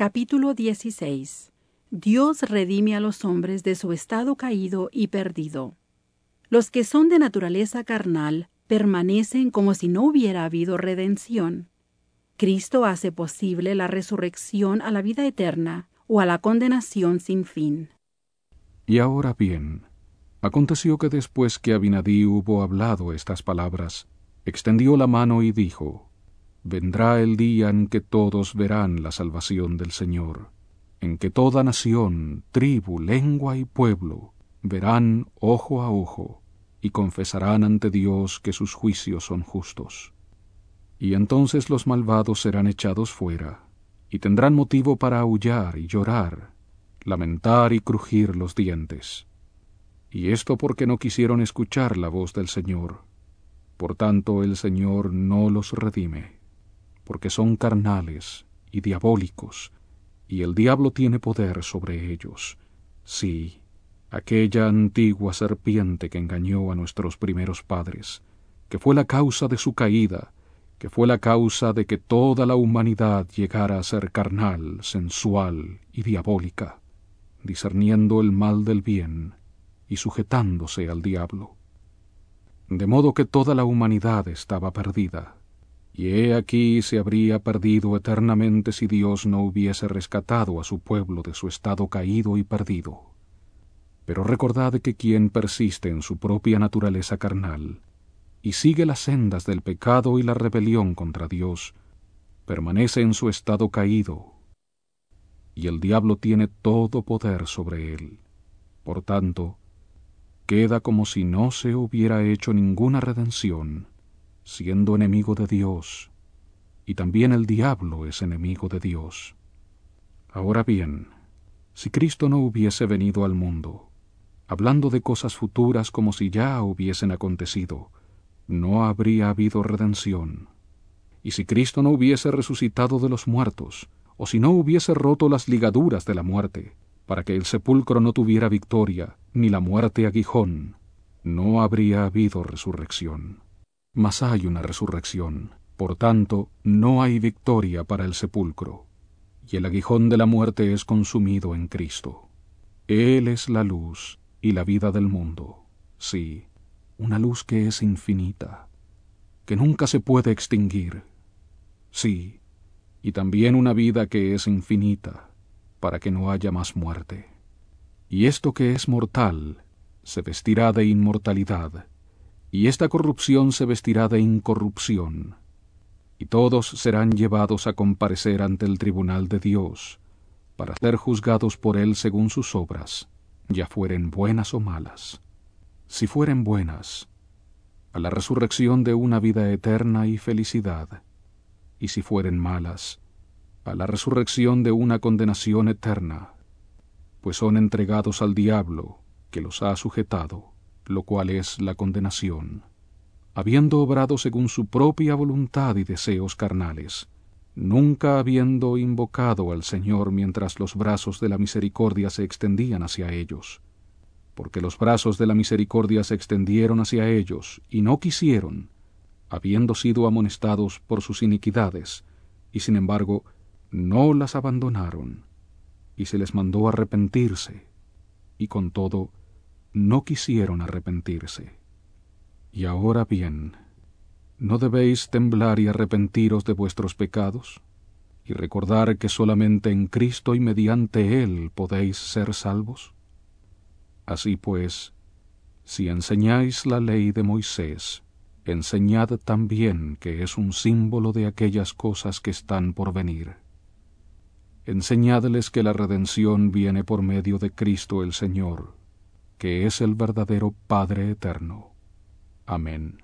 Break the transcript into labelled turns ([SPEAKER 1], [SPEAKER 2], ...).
[SPEAKER 1] Capítulo 16 Dios redime a los hombres de su estado caído y perdido. Los que son de naturaleza carnal permanecen como si no hubiera habido redención. Cristo hace posible la resurrección a la vida eterna o a la condenación sin fin.
[SPEAKER 2] Y ahora bien, aconteció que después que Abinadí hubo hablado estas palabras, extendió la mano y dijo, Vendrá el día en que todos verán la salvación del Señor, en que toda nación, tribu, lengua y pueblo verán ojo a ojo y confesarán ante Dios que sus juicios son justos. Y entonces los malvados serán echados fuera, y tendrán motivo para aullar y llorar, lamentar y crujir los dientes. Y esto porque no quisieron escuchar la voz del Señor. Por tanto el Señor no los redime, porque son carnales y diabólicos, y el diablo tiene poder sobre ellos. Sí, aquella antigua serpiente que engañó a nuestros primeros padres, que fue la causa de su caída, que fue la causa de que toda la humanidad llegara a ser carnal, sensual y diabólica, discerniendo el mal del bien y sujetándose al diablo. De modo que toda la humanidad estaba perdida, y he aquí se habría perdido eternamente si Dios no hubiese rescatado a su pueblo de su estado caído y perdido. Pero recordad que quien persiste en su propia naturaleza carnal, y sigue las sendas del pecado y la rebelión contra Dios, permanece en su estado caído, y el diablo tiene todo poder sobre él. Por tanto, queda como si no se hubiera hecho ninguna redención, siendo enemigo de Dios, y también el diablo es enemigo de Dios. Ahora bien, si Cristo no hubiese venido al mundo, hablando de cosas futuras como si ya hubiesen acontecido, no habría habido redención. Y si Cristo no hubiese resucitado de los muertos, o si no hubiese roto las ligaduras de la muerte, para que el sepulcro no tuviera victoria, ni la muerte aguijón, no habría habido resurrección. Mas hay una resurrección, por tanto, no hay victoria para el sepulcro, y el aguijón de la muerte es consumido en Cristo. Él es la luz y la vida del mundo. Sí, una luz que es infinita, que nunca se puede extinguir. Sí, y también una vida que es infinita, para que no haya más muerte. Y esto que es mortal se vestirá de inmortalidad, y esta corrupción se vestirá de incorrupción, y todos serán llevados a comparecer ante el tribunal de Dios, para ser juzgados por él según sus obras, ya fueren buenas o malas. Si fueren buenas, a la resurrección de una vida eterna y felicidad, y si fueren malas, a la resurrección de una condenación eterna, pues son entregados al diablo, que los ha sujetado, lo cual es la condenación, habiendo obrado según su propia voluntad y deseos carnales, nunca habiendo invocado al Señor mientras los brazos de la misericordia se extendían hacia ellos, porque los brazos de la misericordia se extendieron hacia ellos, y no quisieron, habiendo sido amonestados por sus iniquidades, y sin embargo no las abandonaron, y se les mandó arrepentirse, y con todo no quisieron arrepentirse. Y ahora bien, ¿no debéis temblar y arrepentiros de vuestros pecados? y recordar que solamente en Cristo y mediante Él podéis ser salvos? Así pues, si enseñáis la ley de Moisés, enseñad también que es un símbolo de aquellas cosas que están por venir. Enseñadles que la redención viene por medio de Cristo el Señor, que es el verdadero Padre eterno. Amén.